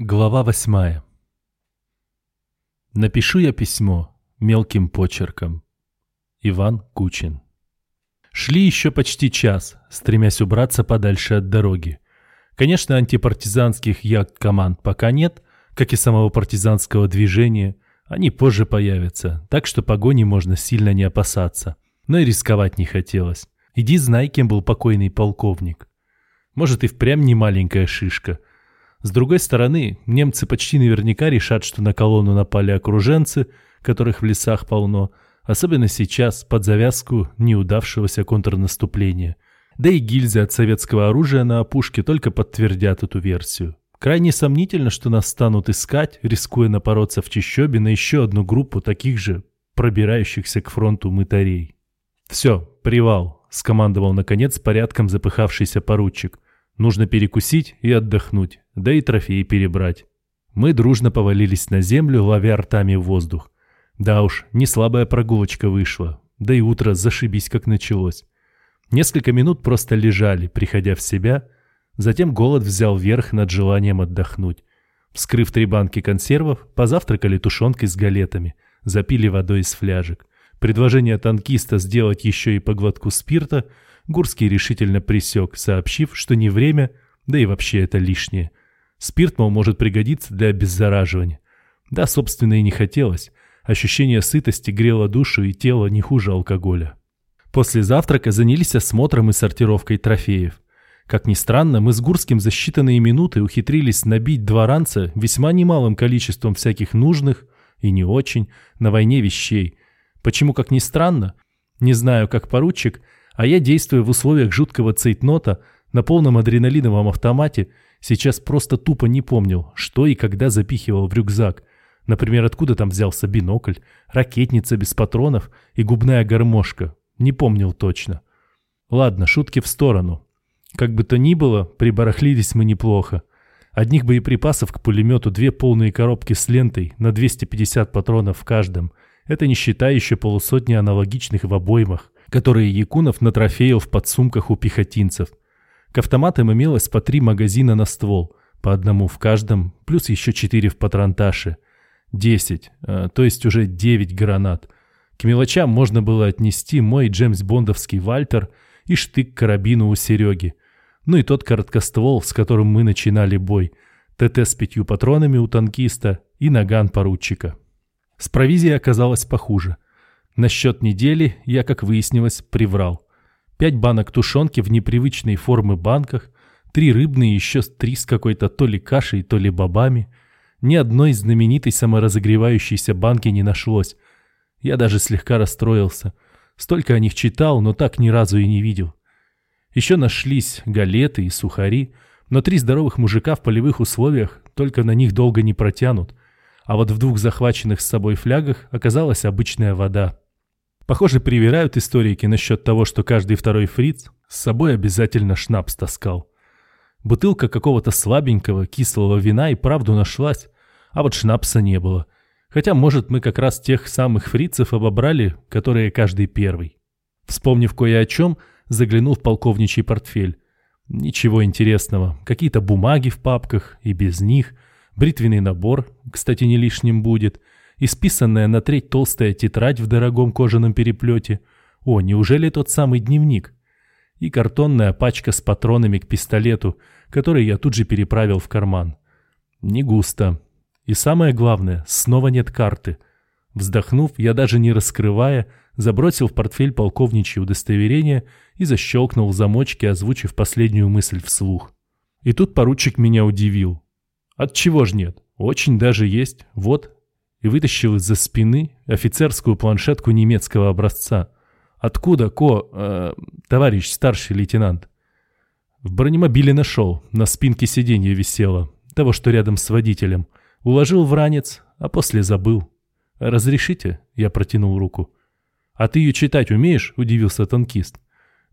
Глава восьмая. Напишу я письмо мелким почерком. Иван Кучин. Шли еще почти час, стремясь убраться подальше от дороги. Конечно, антипартизанских як команд пока нет, как и самого партизанского движения. Они позже появятся, так что погони можно сильно не опасаться. Но и рисковать не хотелось. Иди знай, кем был покойный полковник. Может и впрямь не маленькая шишка – с другой стороны, немцы почти наверняка решат, что на колонну напали окруженцы, которых в лесах полно, особенно сейчас, под завязку неудавшегося контрнаступления. Да и гильзы от советского оружия на опушке только подтвердят эту версию. Крайне сомнительно, что нас станут искать, рискуя напороться в чащобе на еще одну группу таких же, пробирающихся к фронту мытарей. «Все, привал», — скомандовал наконец порядком запыхавшийся поручик. Нужно перекусить и отдохнуть, да и трофеи перебрать. Мы дружно повалились на землю, ловя ртами воздух. Да уж, не слабая прогулочка вышла, да и утро зашибись как началось. Несколько минут просто лежали, приходя в себя, затем голод взял верх над желанием отдохнуть. Вскрыв три банки консервов, позавтракали тушенкой с галетами, запили водой из фляжек. Предложение танкиста сделать еще и по глотку спирта – Гурский решительно присек, сообщив, что не время, да и вообще это лишнее. Спирт, мол, может пригодиться для обеззараживания. Да, собственно, и не хотелось. Ощущение сытости грело душу и тело не хуже алкоголя. После завтрака занялись осмотром и сортировкой трофеев. Как ни странно, мы с Гурским за считанные минуты ухитрились набить два ранца весьма немалым количеством всяких нужных и не очень на войне вещей. Почему, как ни странно? Не знаю, как поручик, а я, действуя в условиях жуткого цейтнота, на полном адреналиновом автомате, сейчас просто тупо не помнил, что и когда запихивал в рюкзак. Например, откуда там взялся бинокль, ракетница без патронов и губная гармошка. Не помнил точно. Ладно, шутки в сторону. Как бы то ни было, прибарахлились мы неплохо. Одних боеприпасов к пулемету две полные коробки с лентой на 250 патронов в каждом. Это не считая еще полусотни аналогичных в обоймах которые Якунов натрофеил в подсумках у пехотинцев. К автоматам имелось по три магазина на ствол, по одному в каждом, плюс еще четыре в патронташе. Десять, э, то есть уже девять гранат. К мелочам можно было отнести мой Джеймс Бондовский Вальтер и штык карабину у Сереги. Ну и тот короткоствол, с которым мы начинали бой. ТТ с пятью патронами у танкиста и наган поручика. С провизией оказалось похуже. Насчет недели я, как выяснилось, приврал. Пять банок тушенки в непривычной формы банках, три рыбные еще три с какой-то то ли кашей, то ли бобами. Ни одной знаменитой саморазогревающейся банки не нашлось. Я даже слегка расстроился. Столько о них читал, но так ни разу и не видел. Еще нашлись галеты и сухари, но три здоровых мужика в полевых условиях только на них долго не протянут. А вот в двух захваченных с собой флягах оказалась обычная вода. Похоже, привирают историки насчет того, что каждый второй фриц с собой обязательно шнапс таскал. Бутылка какого-то слабенького, кислого вина и правду нашлась, а вот шнапса не было. Хотя, может, мы как раз тех самых фрицев обобрали, которые каждый первый. Вспомнив кое о чем, заглянул в полковничий портфель. Ничего интересного. Какие-то бумаги в папках и без них. Бритвенный набор, кстати, не лишним будет – исписанная на треть толстая тетрадь в дорогом кожаном переплете. О, неужели тот самый дневник? И картонная пачка с патронами к пистолету, который я тут же переправил в карман. Не густо. И самое главное, снова нет карты. Вздохнув, я даже не раскрывая, забросил в портфель полковничье удостоверение и защелкнул в замочке, озвучив последнюю мысль вслух. И тут поручик меня удивил. От чего ж нет? Очень даже есть. Вот, и вытащил из-за спины офицерскую планшетку немецкого образца. «Откуда, Ко, э, товарищ старший лейтенант?» В бронемобиле нашел, на спинке сиденья висело, того, что рядом с водителем. Уложил в ранец, а после забыл. «Разрешите?» — я протянул руку. «А ты ее читать умеешь?» — удивился танкист.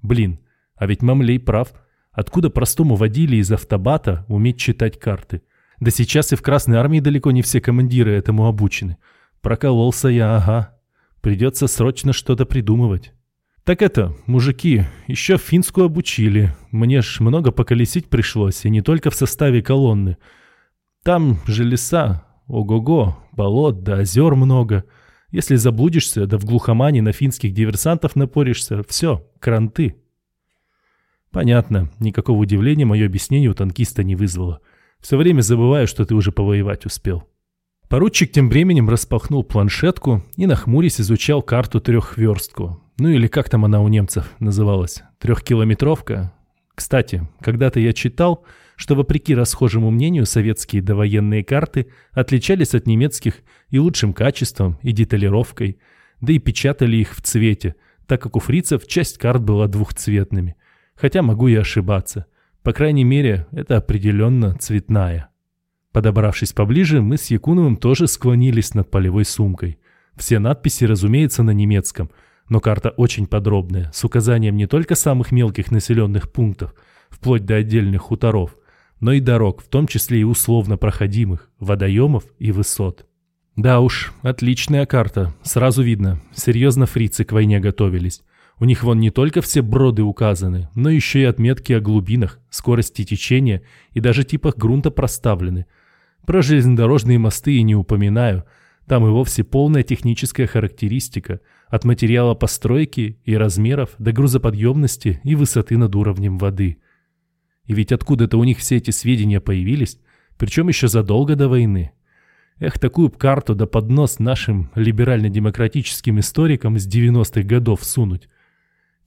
«Блин, а ведь Мамлей прав. Откуда простому водиле из автобата уметь читать карты?» Да сейчас и в Красной Армии далеко не все командиры этому обучены. Прокололся я, ага. Придется срочно что-то придумывать. Так это, мужики, еще финскую обучили. Мне ж много поколесить пришлось, и не только в составе колонны. Там же леса, ого-го, болот да озер много. Если заблудишься, да в глухомане на финских диверсантов напоришься, все, кранты. Понятно, никакого удивления мое объяснение у танкиста не вызвало. Все время забываю, что ты уже повоевать успел. Поручик тем временем распахнул планшетку и, нахмурясь, изучал карту трехверстку. Ну или как там она у немцев называлась? Трехкилометровка? Кстати, когда-то я читал, что вопреки расхожему мнению советские довоенные карты отличались от немецких и лучшим качеством, и деталировкой, да и печатали их в цвете, так как у фрицев часть карт была двухцветными. Хотя могу и ошибаться. По крайней мере, это определенно цветная. Подобравшись поближе, мы с Якуновым тоже склонились над полевой сумкой. Все надписи, разумеется, на немецком, но карта очень подробная, с указанием не только самых мелких населенных пунктов, вплоть до отдельных хуторов, но и дорог, в том числе и условно проходимых, водоемов и высот. Да уж, отличная карта, сразу видно, серьезно фрицы к войне готовились. У них вон не только все броды указаны, но еще и отметки о глубинах, скорости течения и даже типах грунта проставлены – про железнодорожные мосты и не упоминаю. Там и вовсе полная техническая характеристика, от материала постройки и размеров до грузоподъемности и высоты над уровнем воды. И ведь откуда-то у них все эти сведения появились, причем еще задолго до войны. Эх, такую карту да поднос нашим либерально-демократическим историкам с 90-х годов сунуть.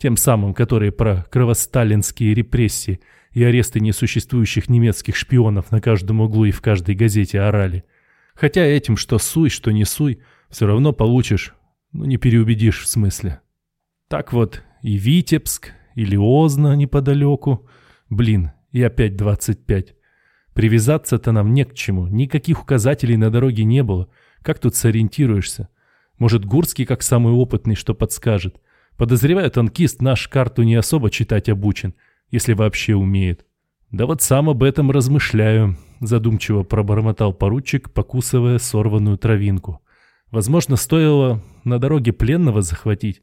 Тем самым, которые про кровосталинские репрессии – и аресты несуществующих немецких шпионов на каждом углу и в каждой газете орали. Хотя этим что суй, что не суй, все равно получишь, ну не переубедишь в смысле. Так вот, и Витебск, и Лиозна неподалеку. Блин, и опять 25. Привязаться-то нам не к чему, никаких указателей на дороге не было. Как тут сориентируешься? Может, Гурский как самый опытный что подскажет? Подозреваю, танкист наш карту не особо читать обучен – если вообще умеет. Да вот сам об этом размышляю, задумчиво пробормотал поручик, покусывая сорванную травинку. Возможно, стоило на дороге пленного захватить.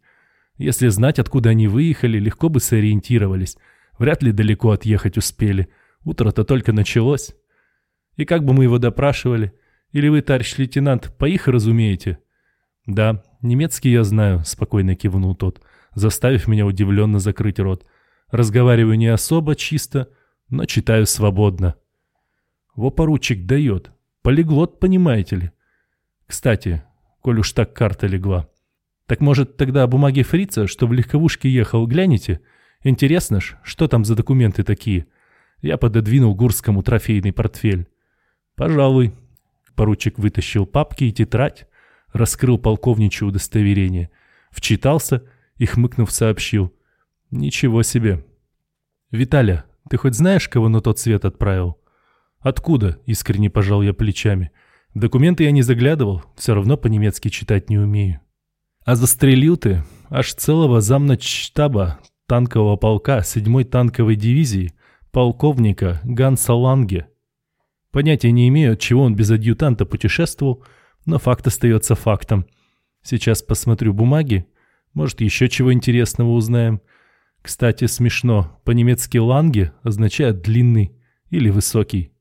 Если знать, откуда они выехали, легко бы сориентировались. Вряд ли далеко отъехать успели. Утро-то только началось. И как бы мы его допрашивали? Или вы, товарищ лейтенант, по их разумеете? Да, немецкий я знаю, спокойно кивнул тот, заставив меня удивленно закрыть рот. Разговариваю не особо чисто, но читаю свободно. Во поручик дает. Полиглот, понимаете ли. Кстати, коль уж так карта легла. Так может тогда бумаги фрица, что в легковушке ехал, глянете? Интересно ж, что там за документы такие? Я пододвинул Гурскому трофейный портфель. Пожалуй. Поручик вытащил папки и тетрадь, раскрыл полковничье удостоверение, вчитался и, хмыкнув, сообщил. Ничего себе. Виталя, ты хоть знаешь, кого на тот свет отправил? Откуда? Искренне пожал я плечами. документы я не заглядывал, все равно по-немецки читать не умею. А застрелил ты аж целого замначштаба танкового полка 7-й танковой дивизии полковника Ганса Ланге. Понятия не имею, от чего он без адъютанта путешествовал, но факт остается фактом. Сейчас посмотрю бумаги, может, еще чего интересного узнаем. Кстати, смешно. По-немецки «ланге» означает «длинный» или «высокий».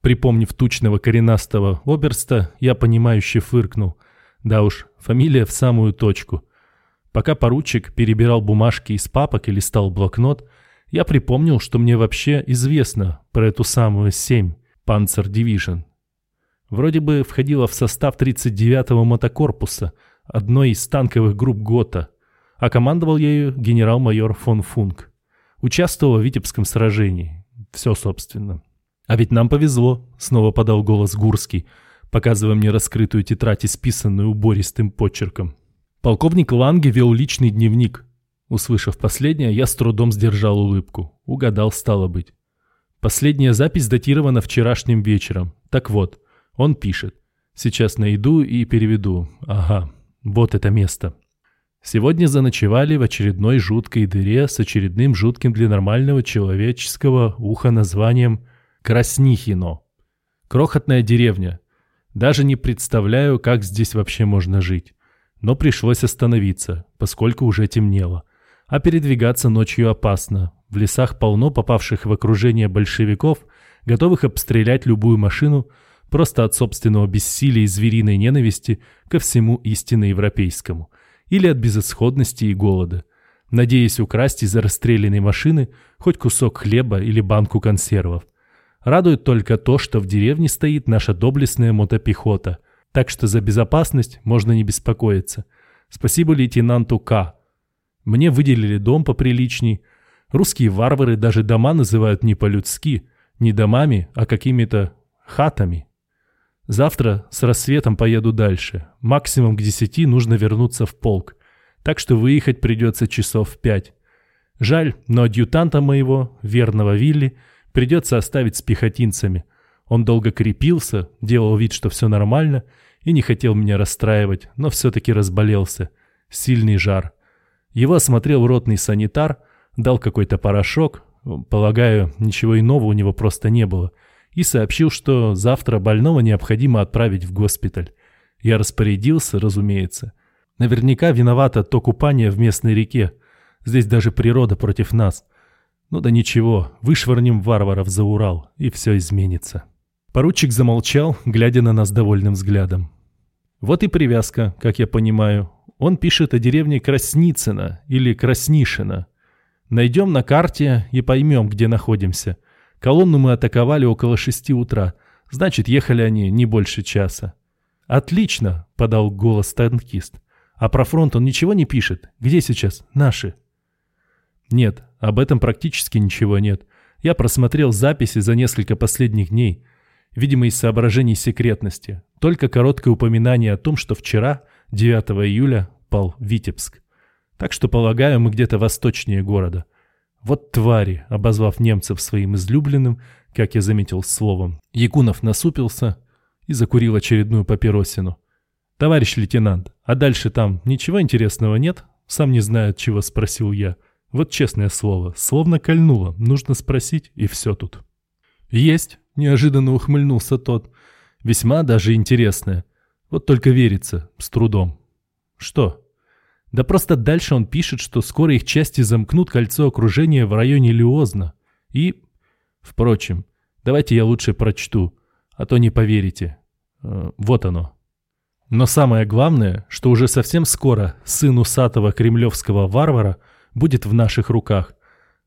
Припомнив тучного коренастого оберста, я понимающе фыркнул. Да уж, фамилия в самую точку. Пока поручик перебирал бумажки из папок и листал блокнот, я припомнил, что мне вообще известно про эту самую 7 Panzer Division. Вроде бы входила в состав 39-го мотокорпуса, одной из танковых групп ГОТА – а командовал ею генерал-майор фон Функ. Участвовал в Витебском сражении. Все, собственно. А ведь нам повезло, снова подал голос Гурский, показывая мне раскрытую тетрадь, исписанную убористым почерком. Полковник Ланге вел личный дневник. Услышав последнее, я с трудом сдержал улыбку. Угадал, стало быть. Последняя запись датирована вчерашним вечером. Так вот, он пишет. Сейчас найду и переведу. Ага, вот это место. Сегодня заночевали в очередной жуткой дыре с очередным жутким для нормального человеческого уха названием Краснихино. Крохотная деревня. Даже не представляю, как здесь вообще можно жить. Но пришлось остановиться, поскольку уже темнело. А передвигаться ночью опасно. В лесах полно попавших в окружение большевиков, готовых обстрелять любую машину, просто от собственного бессилия и звериной ненависти ко всему истинно европейскому, или от безысходности и голода, надеясь украсть из расстрелянной машины хоть кусок хлеба или банку консервов. Радует только то, что в деревне стоит наша доблестная мотопехота, так что за безопасность можно не беспокоиться. Спасибо лейтенанту К. Мне выделили дом поприличней. Русские варвары даже дома называют не по-людски, не домами, а какими-то хатами. Завтра с рассветом поеду дальше. Максимум к десяти нужно вернуться в полк. Так что выехать придется часов в пять. Жаль, но адъютанта моего, верного Вилли, придется оставить с пехотинцами. Он долго крепился, делал вид, что все нормально, и не хотел меня расстраивать, но все-таки разболелся. Сильный жар. Его осмотрел ротный санитар, дал какой-то порошок, полагаю, ничего иного у него просто не было – и сообщил, что завтра больного необходимо отправить в госпиталь. Я распорядился, разумеется. Наверняка виновато то купание в местной реке. Здесь даже природа против нас. Ну да ничего, вышвырнем варваров за Урал, и все изменится. Поручик замолчал, глядя на нас довольным взглядом. Вот и привязка, как я понимаю. Он пишет о деревне Красницына или Краснишина. Найдем на карте и поймем, где находимся – Колонну мы атаковали около шести утра. Значит, ехали они не больше часа. «Отлично!» — подал голос танкист. «А про фронт он ничего не пишет? Где сейчас наши?» «Нет, об этом практически ничего нет. Я просмотрел записи за несколько последних дней. Видимо, из соображений секретности. Только короткое упоминание о том, что вчера, 9 июля, пал Витебск. Так что, полагаю, мы где-то восточнее города. Вот твари, обозвав немцев своим излюбленным, как я заметил словом, Якунов насупился и закурил очередную папиросину. «Товарищ лейтенант, а дальше там ничего интересного нет?» Сам не знаю, чего спросил я. Вот честное слово, словно кольнуло, нужно спросить, и все тут. «Есть», — неожиданно ухмыльнулся тот. «Весьма даже интересное. Вот только верится, с трудом». «Что?» Да просто дальше он пишет, что скоро их части замкнут кольцо окружения в районе Лиозна. И... Впрочем, давайте я лучше прочту, а то не поверите. Э, вот оно. Но самое главное, что уже совсем скоро сын усатого кремлевского варвара будет в наших руках.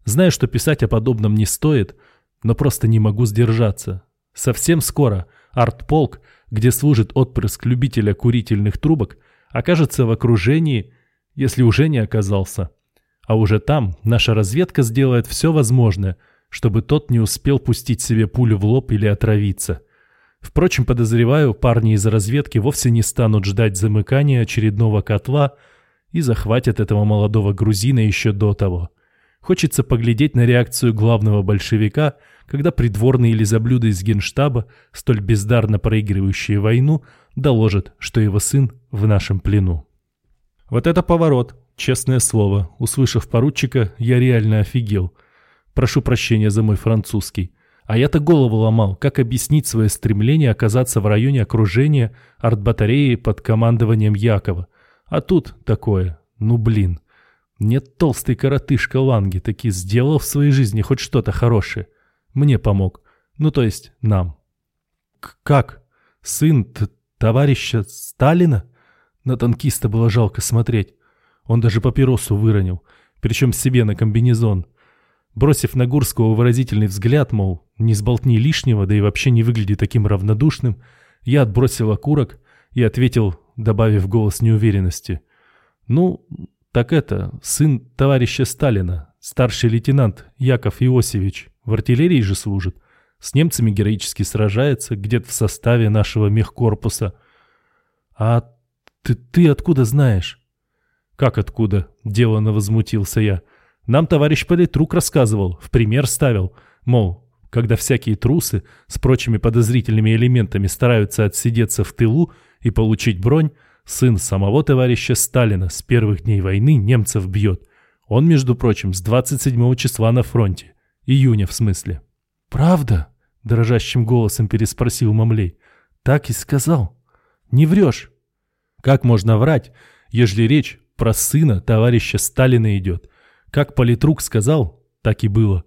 Знаю, что писать о подобном не стоит, но просто не могу сдержаться. Совсем скоро артполк, где служит отпрыск любителя курительных трубок, окажется в окружении если уже не оказался. А уже там наша разведка сделает все возможное, чтобы тот не успел пустить себе пулю в лоб или отравиться. Впрочем, подозреваю, парни из разведки вовсе не станут ждать замыкания очередного котла и захватят этого молодого грузина еще до того. Хочется поглядеть на реакцию главного большевика, когда придворные лизоблюды из генштаба, столь бездарно проигрывающие войну, доложат, что его сын в нашем плену. Вот это поворот, честное слово. Услышав поручика, я реально офигел. Прошу прощения за мой французский. А я-то голову ломал, как объяснить свое стремление оказаться в районе окружения артбатареи под командованием Якова. А тут такое. Ну блин. Нет толстый коротышка Ланги таки сделал в своей жизни хоть что-то хорошее. Мне помог. Ну то есть нам. К как? Сын товарища Сталина? На танкиста было жалко смотреть. Он даже папиросу выронил, причем себе на комбинезон. Бросив на Гурского выразительный взгляд, мол, не сболтни лишнего, да и вообще не выгляди таким равнодушным, я отбросил окурок и ответил, добавив голос неуверенности. «Ну, так это, сын товарища Сталина, старший лейтенант Яков Иосифович, в артиллерии же служит, с немцами героически сражается, где-то в составе нашего мехкорпуса. А «Ты, ты откуда знаешь?» «Как откуда?» – деланно возмутился я. «Нам товарищ политрук рассказывал, в пример ставил, мол, когда всякие трусы с прочими подозрительными элементами стараются отсидеться в тылу и получить бронь, сын самого товарища Сталина с первых дней войны немцев бьет. Он, между прочим, с 27 числа на фронте. Июня, в смысле». «Правда?» – дрожащим голосом переспросил Мамлей. «Так и сказал. Не врешь?» Как можно врать, ежели речь про сына товарища Сталина идет? Как политрук сказал, так и было.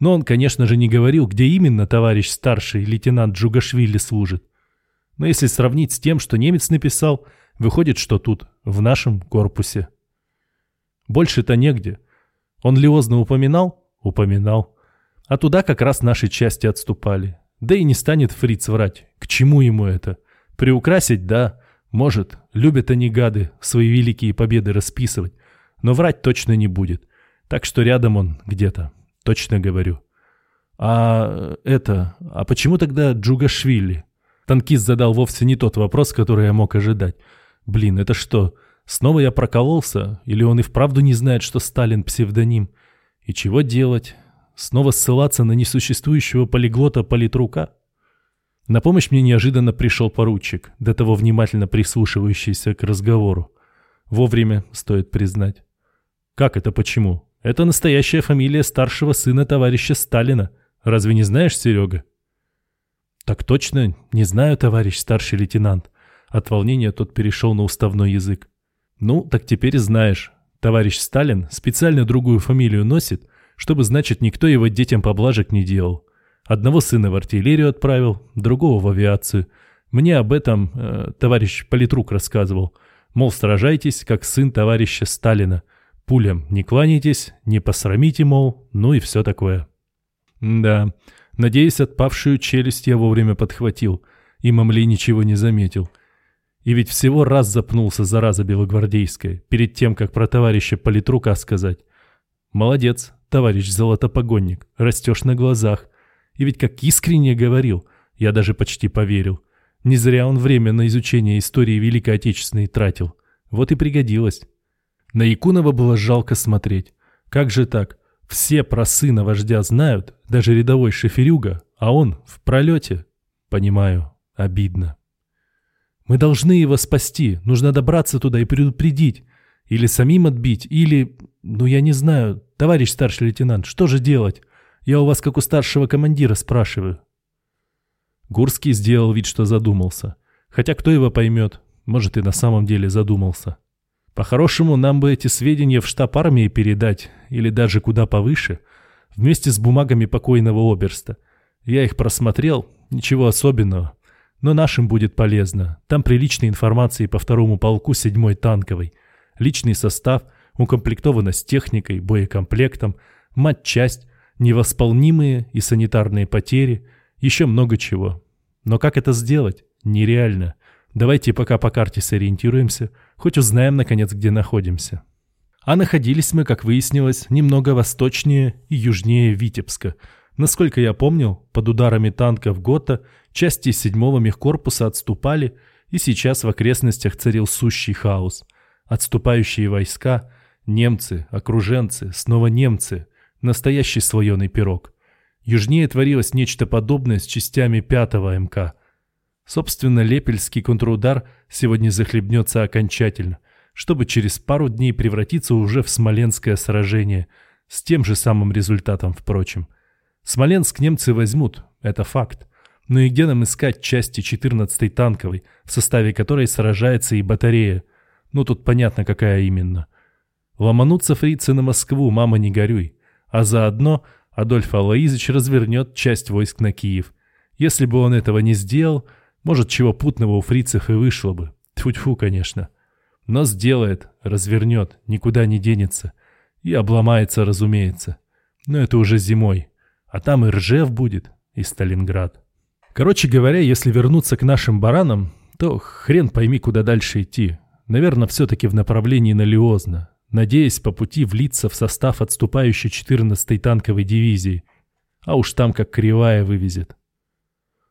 Но он, конечно же, не говорил, где именно товарищ старший лейтенант Джугашвили служит. Но если сравнить с тем, что немец написал, выходит, что тут, в нашем корпусе. Больше-то негде. Он Лиозно упоминал? Упоминал. А туда как раз наши части отступали. Да и не станет фриц врать. К чему ему это? Приукрасить, да, может. Любят они, гады, свои великие победы расписывать. Но врать точно не будет. Так что рядом он где-то. Точно говорю. А это... А почему тогда Джугашвили? Танкист задал вовсе не тот вопрос, который я мог ожидать. Блин, это что, снова я прокололся? Или он и вправду не знает, что Сталин псевдоним? И чего делать? Снова ссылаться на несуществующего полиглота политрука? На помощь мне неожиданно пришел поручик, до того внимательно прислушивающийся к разговору. Вовремя, стоит признать. Как это почему? Это настоящая фамилия старшего сына товарища Сталина. Разве не знаешь, Серега? Так точно, не знаю, товарищ старший лейтенант. От волнения тот перешел на уставной язык. Ну, так теперь знаешь. Товарищ Сталин специально другую фамилию носит, чтобы, значит, никто его детям поблажек не делал. Одного сына в артиллерию отправил, другого в авиацию. Мне об этом э, товарищ политрук рассказывал. Мол, сражайтесь, как сын товарища Сталина. Пулям не кланяйтесь, не посрамите, мол, ну и все такое. Да, надеюсь, отпавшую челюсть я вовремя подхватил, и Мамли ничего не заметил. И ведь всего раз запнулся, зараза белогвардейская, перед тем, как про товарища политрука сказать. Молодец, товарищ золотопогонник, растешь на глазах. И ведь как искренне говорил, я даже почти поверил. Не зря он время на изучение истории Великой Отечественной тратил. Вот и пригодилось. На Якунова было жалко смотреть. Как же так? Все про сына вождя знают, даже рядовой шоферюга, а он в пролете. Понимаю, обидно. Мы должны его спасти, нужно добраться туда и предупредить. Или самим отбить, или... Ну, я не знаю, товарищ старший лейтенант, что же делать? Я у вас как у старшего командира спрашиваю. Гурский сделал вид, что задумался. Хотя кто его поймет? Может, и на самом деле задумался. По-хорошему, нам бы эти сведения в штаб армии передать, или даже куда повыше, вместе с бумагами покойного оберста. Я их просмотрел, ничего особенного. Но нашим будет полезно. Там приличной информации по второму полку 7-й танковой. Личный состав, укомплектованность техникой, боекомплектом, мать-часть, невосполнимые и санитарные потери, еще много чего. Но как это сделать? Нереально. Давайте пока по карте сориентируемся, хоть узнаем, наконец, где находимся. А находились мы, как выяснилось, немного восточнее и южнее Витебска. Насколько я помнил, под ударами танков ГОТА части 7-го мехкорпуса отступали, и сейчас в окрестностях царил сущий хаос. Отступающие войска, немцы, окруженцы, снова немцы, настоящий слоеный пирог. Южнее творилось нечто подобное с частями 5-го МК – Собственно, Лепельский контрудар сегодня захлебнется окончательно, чтобы через пару дней превратиться уже в Смоленское сражение, с тем же самым результатом, впрочем. Смоленск немцы возьмут, это факт. Но и где нам искать части 14-й танковой, в составе которой сражается и батарея? Ну тут понятно, какая именно. Ломанутся фрицы на Москву, мама не горюй. А заодно Адольф Алаизович развернет часть войск на Киев. Если бы он этого не сделал, может, чего путного у фрицев и вышло бы. Тьфу-тьфу, конечно. Но сделает, развернет, никуда не денется. И обломается, разумеется. Но это уже зимой. А там и Ржев будет, и Сталинград. Короче говоря, если вернуться к нашим баранам, то хрен пойми, куда дальше идти. Наверное, все-таки в направлении на Лиозна, надеясь по пути влиться в состав отступающей 14-й танковой дивизии. А уж там как кривая вывезет.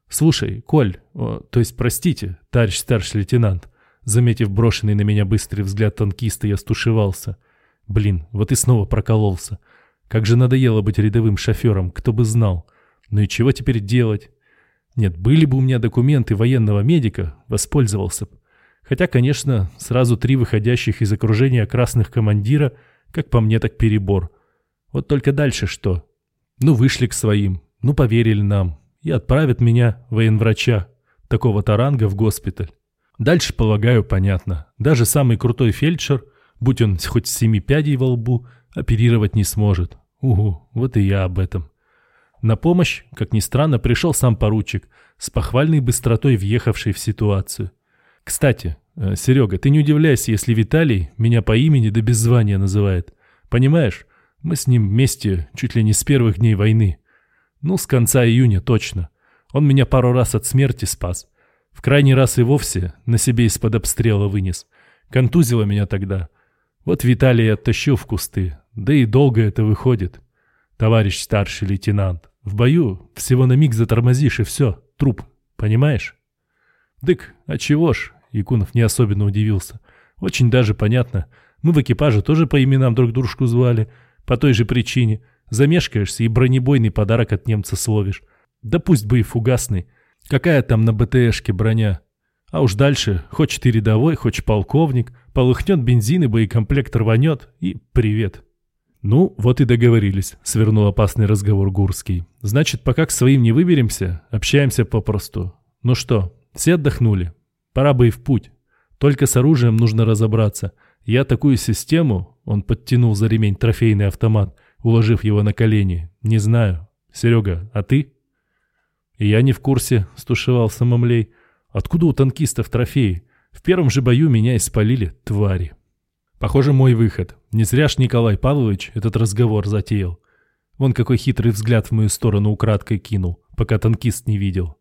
«Слушай, Коль, о, то есть, простите, товарищ старший лейтенант», заметив брошенный на меня быстрый взгляд танкиста, я стушевался. Блин, вот и снова прокололся. Как же надоело быть рядовым шофером, кто бы знал. Ну и чего теперь делать? Нет, были бы у меня документы военного медика, воспользовался бы. Хотя, конечно, сразу три выходящих из окружения красных командира, как по мне, так перебор. Вот только дальше что? Ну, вышли к своим, ну, поверили нам, и отправят меня, военврача, такого-то ранга, в госпиталь. Дальше, полагаю, понятно. Даже самый крутой фельдшер, будь он хоть с семи пядей во лбу, оперировать не сможет. Угу, вот и я об этом. На помощь, как ни странно, пришел сам поручик, с похвальной быстротой въехавший в ситуацию. Кстати, э, Серега, ты не удивляйся, если Виталий меня по имени да без звания называет. Понимаешь, мы с ним вместе чуть ли не с первых дней войны. Ну, с конца июня точно. Он меня пару раз от смерти спас. В крайний раз и вовсе на себе из-под обстрела вынес. Контузило меня тогда. Вот Виталий оттащил в кусты. Да и долго это выходит. Товарищ старший лейтенант, в бою всего на миг затормозишь и все, труп, понимаешь? Дык, а чего ж? Якунов не особенно удивился. Очень даже понятно. Мы в экипаже тоже по именам друг дружку звали. По той же причине. Замешкаешься и бронебойный подарок от немца словишь. Да пусть бы и фугасный. Какая там на БТшке броня? А уж дальше, хоть ты рядовой, хоть полковник, полыхнет бензин и боекомплект рванет, и привет. Ну, вот и договорились, свернул опасный разговор Гурский. Значит, пока к своим не выберемся, общаемся попросту. Ну что, все отдохнули? Пора бы и в путь. Только с оружием нужно разобраться. Я такую систему, он подтянул за ремень трофейный автомат, уложив его на колени, не знаю. Серега, а ты? я не в курсе, стушевался Мамлей. Откуда у танкистов трофеи? В первом же бою меня испалили, твари. Похоже, мой выход. Не зря ж Николай Павлович этот разговор затеял. Вон какой хитрый взгляд в мою сторону украдкой кинул, пока танкист не видел.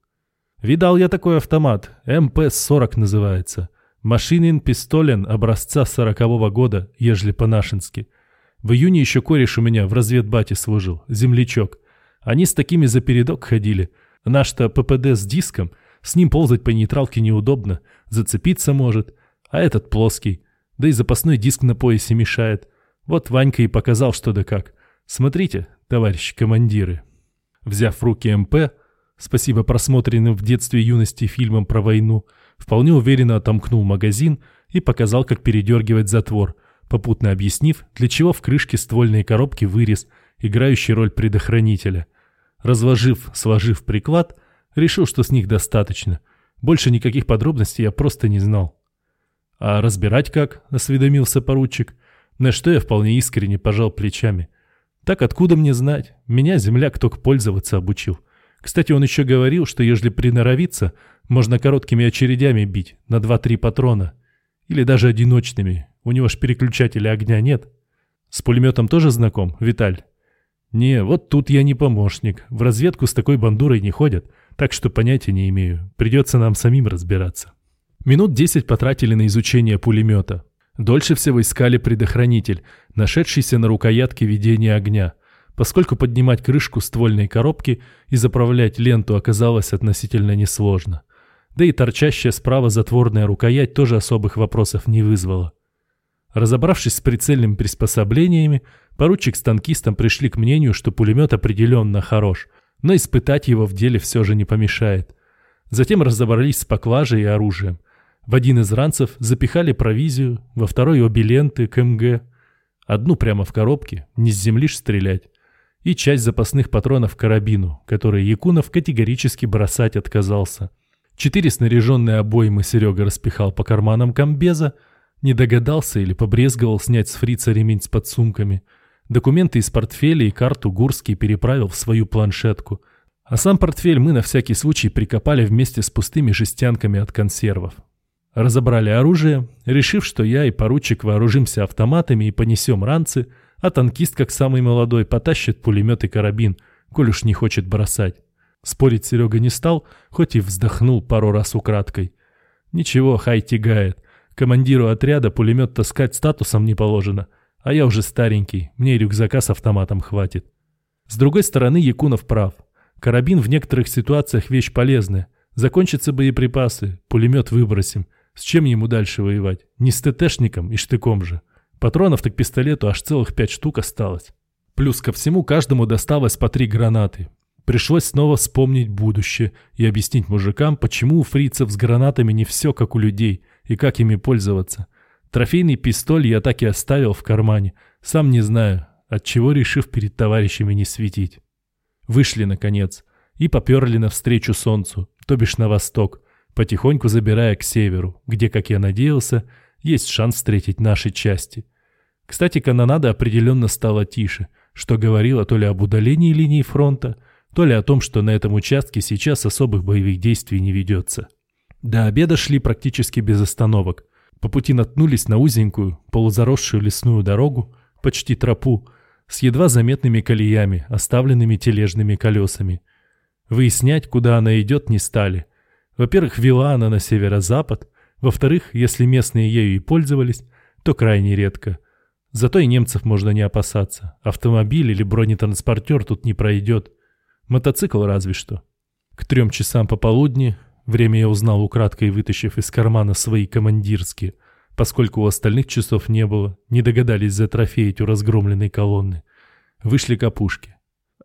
Видал я такой автомат, МП-40 называется. Машинин пистолен образца сорокового года, ежели по-нашенски. В июне еще кореш у меня в разведбате служил, землячок. Они с такими за передок ходили. Наш-то ППД с диском, с ним ползать по нейтралке неудобно, зацепиться может, а этот плоский. Да и запасной диск на поясе мешает. Вот Ванька и показал что да как. Смотрите, товарищи командиры. Взяв в руки МП, спасибо просмотренным в детстве и юности фильмам про войну, вполне уверенно отомкнул магазин и показал, как передергивать затвор, попутно объяснив, для чего в крышке ствольной коробки вырез, играющий роль предохранителя. Разложив, сложив приклад, решил, что с них достаточно. Больше никаких подробностей я просто не знал. «А разбирать как?» — осведомился поручик. На что я вполне искренне пожал плечами. «Так откуда мне знать? Меня земляк только пользоваться обучил. Кстати, он еще говорил, что ежели приноровиться, можно короткими очередями бить, на 2-3 патрона. Или даже одиночными. У него ж переключателя огня нет. С пулеметом тоже знаком, Виталь?» «Не, вот тут я не помощник. В разведку с такой бандурой не ходят, так что понятия не имею. Придется нам самим разбираться». Минут десять потратили на изучение пулемета. Дольше всего искали предохранитель, нашедшийся на рукоятке ведения огня, поскольку поднимать крышку ствольной коробки и заправлять ленту оказалось относительно несложно. Да и торчащая справа затворная рукоять тоже особых вопросов не вызвала. Разобравшись с прицельными приспособлениями, поручик с танкистом пришли к мнению, что пулемет определенно хорош, но испытать его в деле все же не помешает. Затем разобрались с поклажей и оружием – в один из ранцев запихали провизию, во второй обе ленты КМГ. Одну прямо в коробке, не с земли ж стрелять. И часть запасных патронов к карабину, которые Якунов категорически бросать отказался. Четыре снаряженные обоймы Серега распихал по карманам комбеза, не догадался или побрезговал снять с фрица ремень с подсумками. Документы из портфеля и карту Гурский переправил в свою планшетку. А сам портфель мы на всякий случай прикопали вместе с пустыми жестянками от консервов. Разобрали оружие, решив, что я и поручик вооружимся автоматами и понесем ранцы, а танкист, как самый молодой, потащит пулемет и карабин, коль уж не хочет бросать. Спорить Серега не стал, хоть и вздохнул пару раз украдкой. Ничего, хай тягает. Командиру отряда пулемет таскать статусом не положено, а я уже старенький, мне рюкзака с автоматом хватит. С другой стороны, Якунов прав. Карабин в некоторых ситуациях вещь полезная. Закончатся боеприпасы, пулемет выбросим – с чем ему дальше воевать? Не с ТТшником и штыком же. Патронов так к пистолету аж целых пять штук осталось. Плюс ко всему каждому досталось по три гранаты. Пришлось снова вспомнить будущее и объяснить мужикам, почему у фрицев с гранатами не все как у людей и как ими пользоваться. Трофейный пистоль я так и оставил в кармане, сам не знаю, от чего решив перед товарищами не светить. Вышли, наконец, и поперли навстречу солнцу, то бишь на восток, потихоньку забирая к северу, где, как я надеялся, есть шанс встретить наши части. Кстати, канонада определенно стала тише, что говорило то ли об удалении линии фронта, то ли о том, что на этом участке сейчас особых боевых действий не ведется. До обеда шли практически без остановок. По пути наткнулись на узенькую, полузаросшую лесную дорогу, почти тропу, с едва заметными колеями, оставленными тележными колесами. Выяснять, куда она идет, не стали. Во-первых, вела она на северо-запад, во-вторых, если местные ею и пользовались, то крайне редко. Зато и немцев можно не опасаться. Автомобиль или бронетранспортер тут не пройдет. Мотоцикл разве что. К трем часам пополудни, время я узнал украдкой, вытащив из кармана свои командирские, поскольку у остальных часов не было, не догадались затрофеить у разгромленной колонны. Вышли к опушке.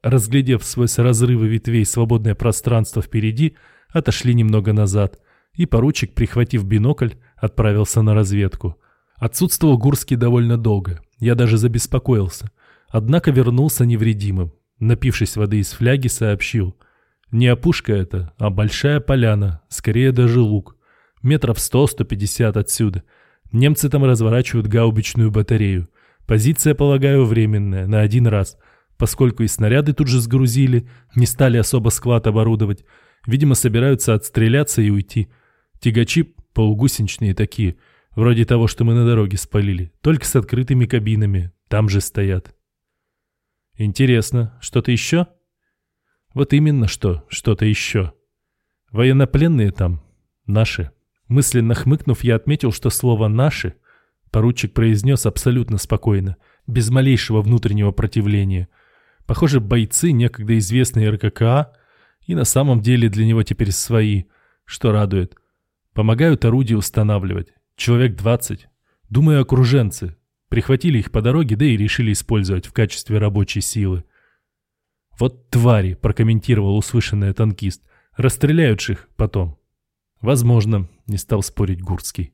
Разглядев сквозь разрывы ветвей свободное пространство впереди, отошли немного назад, и поручик, прихватив бинокль, отправился на разведку. Отсутствовал Гурский довольно долго, я даже забеспокоился. Однако вернулся невредимым. Напившись воды из фляги, сообщил. Не опушка это, а большая поляна, скорее даже луг. Метров сто-сто пятьдесят Немцы там разворачивают гаубичную батарею. Позиция, полагаю, временная, на один раз, поскольку и снаряды тут же сгрузили, не стали особо склад оборудовать. Видимо, собираются отстреляться и уйти. Тягачи полугусеничные такие, вроде того, что мы на дороге спалили, только с открытыми кабинами, там же стоят. Интересно, что-то еще? Вот именно что, что-то еще. Военнопленные там, наши. Мысленно хмыкнув, я отметил, что слово «наши» поручик произнес абсолютно спокойно, без малейшего внутреннего противления. Похоже, бойцы, некогда известные РККА, и на самом деле для него теперь свои, что радует. Помогают орудия устанавливать. Человек 20. Думаю, окруженцы. Прихватили их по дороге, да и решили использовать в качестве рабочей силы. «Вот твари», — прокомментировал услышанный танкист. «Расстреляют их потом». «Возможно», — не стал спорить Гурский.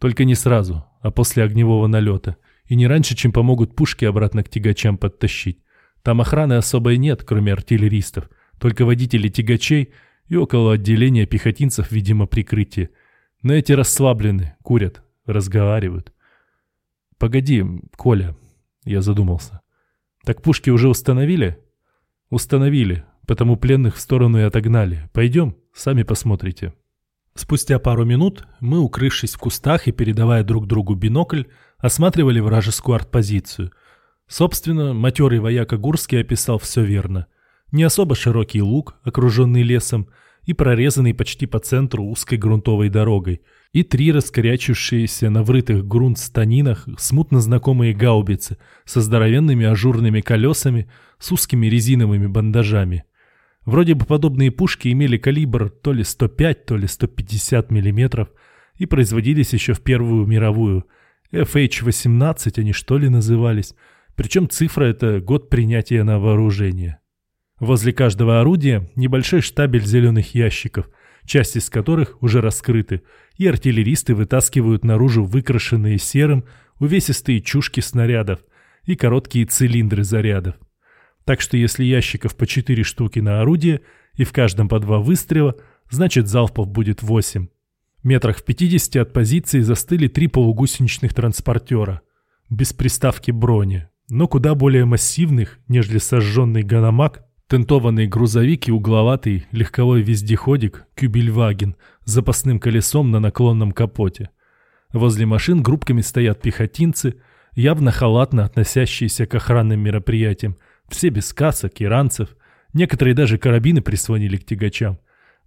«Только не сразу, а после огневого налета. И не раньше, чем помогут пушки обратно к тягачам подтащить. Там охраны особой нет, кроме артиллеристов. Только водители тягачей и около отделения пехотинцев, видимо, прикрытие. Но эти расслаблены, курят, разговаривают. «Погоди, Коля», — я задумался. «Так пушки уже установили?» «Установили, потому пленных в сторону и отогнали. Пойдем, сами посмотрите». Спустя пару минут мы, укрывшись в кустах и передавая друг другу бинокль, осматривали вражескую артпозицию. Собственно, матерый вояка Гурский описал все верно. Не особо широкий луг, окруженный лесом, и прорезанный почти по центру узкой грунтовой дорогой, и три раскорячившиеся на врытых грунт станинах смутно знакомые гаубицы со здоровенными ажурными колесами с узкими резиновыми бандажами. Вроде бы подобные пушки имели калибр то ли 105, то ли 150 мм и производились еще в Первую мировую. FH-18 они что ли назывались, причем цифра это год принятия на вооружение. Возле каждого орудия небольшой штабель зеленых ящиков, часть из которых уже раскрыты, и артиллеристы вытаскивают наружу выкрашенные серым увесистые чушки снарядов и короткие цилиндры зарядов. Так что если ящиков по 4 штуки на орудие и в каждом по два выстрела, значит залпов будет 8. Метрах в 50 от позиции застыли три полугусеничных транспортера, без приставки брони, но куда более массивных, нежели сожженный ганамак Тентованный грузовик и угловатый легковой вездеходик «Кюбельваген» с запасным колесом на наклонном капоте. Возле машин группками стоят пехотинцы, явно халатно относящиеся к охранным мероприятиям, все без касок и ранцев, некоторые даже карабины прислонили к тягачам.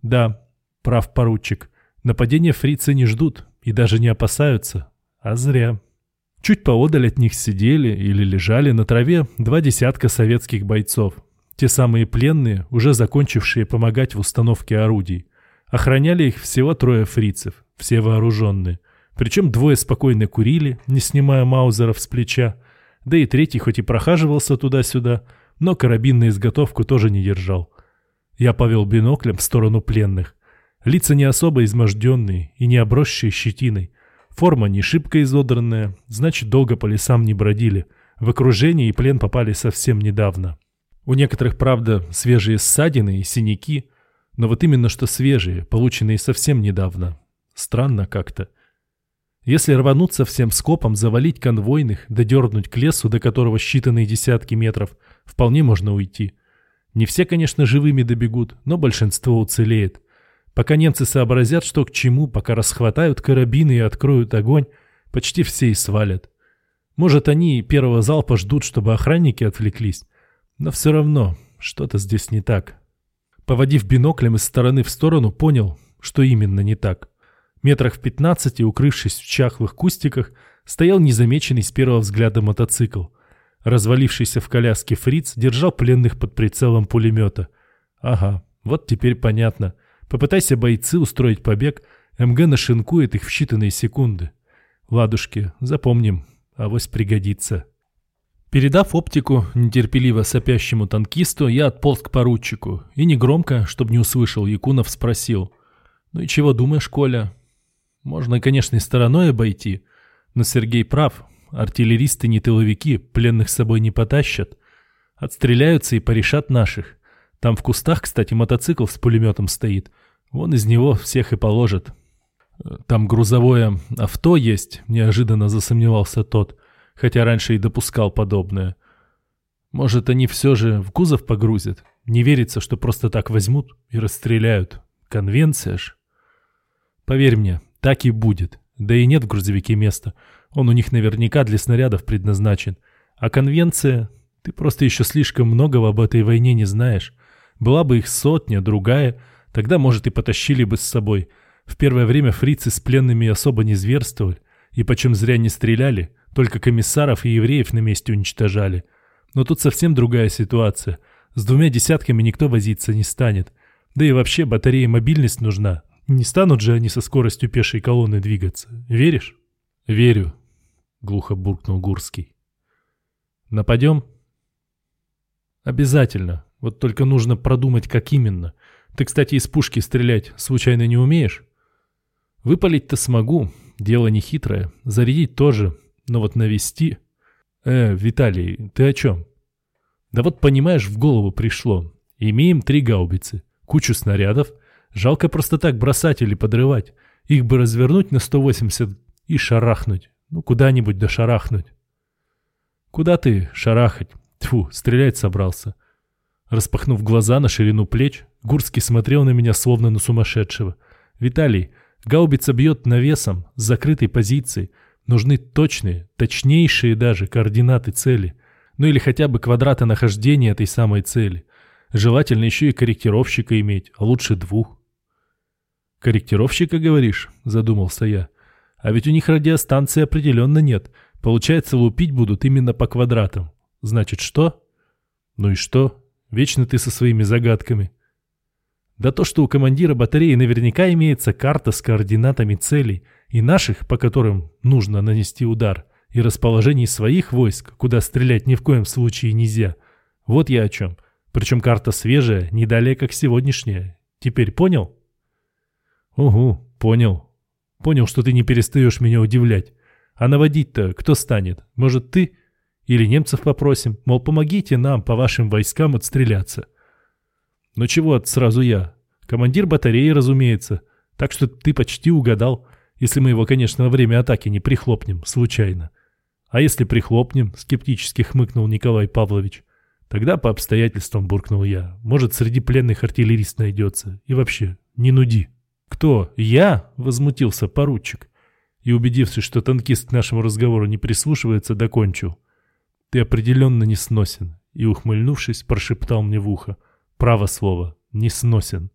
Да, прав поручик, нападения фрицы не ждут и даже не опасаются, а зря. Чуть поодаль от них сидели или лежали на траве два десятка советских бойцов, те самые пленные, уже закончившие помогать в установке орудий. Охраняли их всего трое фрицев, все вооруженные. Причем двое спокойно курили, не снимая маузеров с плеча. Да и третий хоть и прохаживался туда-сюда, но карабин на изготовку тоже не держал. Я повел биноклем в сторону пленных. Лица не особо изможденные и не обросшие щетиной. Форма не шибко изодранная, значит долго по лесам не бродили. В окружении и плен попали совсем недавно. У некоторых, правда, свежие ссадины и синяки, но вот именно что свежие, полученные совсем недавно. Странно как-то. Если рвануться всем скопом, завалить конвойных, додернуть к лесу, до которого считанные десятки метров, вполне можно уйти. Не все, конечно, живыми добегут, но большинство уцелеет. Пока немцы сообразят, что к чему, пока расхватают карабины и откроют огонь, почти все и свалят. Может, они первого залпа ждут, чтобы охранники отвлеклись. Но все равно, что-то здесь не так. Поводив биноклем из стороны в сторону, понял, что именно не так. Метрах в пятнадцати, укрывшись в чахлых кустиках, стоял незамеченный с первого взгляда мотоцикл. Развалившийся в коляске фриц держал пленных под прицелом пулемета. Ага, вот теперь понятно. Попытайся бойцы устроить побег, МГ нашинкует их в считанные секунды. Ладушки, запомним, авось пригодится. Передав оптику нетерпеливо сопящему танкисту, я отполз к поручику и негромко, чтобы не услышал Якунов, спросил. «Ну и чего думаешь, Коля?» «Можно, конечно, и стороной обойти, но Сергей прав. Артиллеристы не тыловики, пленных с собой не потащат. Отстреляются и порешат наших. Там в кустах, кстати, мотоцикл с пулеметом стоит. Вон из него всех и положат. Там грузовое авто есть, неожиданно засомневался тот, хотя раньше и допускал подобное. Может, они все же в кузов погрузят? Не верится, что просто так возьмут и расстреляют. Конвенция ж. Поверь мне, так и будет. Да и нет в грузовике места. Он у них наверняка для снарядов предназначен. А конвенция... Ты просто еще слишком многого об этой войне не знаешь. Была бы их сотня, другая, тогда, может, и потащили бы с собой. В первое время фрицы с пленными особо не зверствовали, и почем зря не стреляли, только комиссаров и евреев на месте уничтожали. Но тут совсем другая ситуация. С двумя десятками никто возиться не станет. Да и вообще батарея мобильность нужна. Не станут же они со скоростью пешей колонны двигаться. Веришь? Верю, глухо буркнул Гурский. Нападем? Обязательно. Вот только нужно продумать, как именно. Ты, кстати, из пушки стрелять случайно не умеешь? Выпалить-то смогу. Дело не хитрое. Зарядить тоже. Но вот навести... Э, Виталий, ты о чем? Да вот, понимаешь, в голову пришло. Имеем три гаубицы, кучу снарядов. Жалко просто так бросать или подрывать. Их бы развернуть на 180 и шарахнуть. Ну, куда-нибудь дошарахнуть. Куда ты шарахать? Тьфу, стрелять собрался. Распахнув глаза на ширину плеч, Гурский смотрел на меня словно на сумасшедшего. «Виталий, гаубица бьет навесом, с закрытой позицией. Нужны точные, точнейшие даже координаты цели. Ну или хотя бы квадраты нахождения этой самой цели. Желательно еще и корректировщика иметь, а лучше двух». «Корректировщика, говоришь?» – задумался я. А ведь у них радиостанции определенно нет. Получается, лупить будут именно по квадратам. Значит, что? Ну и что? Вечно ты со своими загадками. Да то, что у командира батареи наверняка имеется карта с координатами целей, и наших, по которым нужно нанести удар, и расположений своих войск, куда стрелять ни в коем случае нельзя. Вот я о чем. Причем карта свежая, не далее как сегодняшняя. Теперь понял? Угу, понял. Понял, что ты не перестаешь меня удивлять. А наводить-то кто станет? Может, ты? Или немцев попросим, мол, помогите нам по вашим войскам отстреляться. Ну чего сразу я? Командир батареи, разумеется. Так что ты почти угадал, если мы его, конечно, во время атаки не прихлопнем, случайно. А если прихлопнем, скептически хмыкнул Николай Павлович. Тогда по обстоятельствам буркнул я. Может, среди пленных артиллерист найдется. И вообще, не нуди. «Кто? Я?» — возмутился поручик. И, убедившись, что танкист к нашему разговору не прислушивается, докончил. «Ты определенно не сносен», и, ухмыльнувшись, прошептал мне в ухо. «Право слово, не сносен».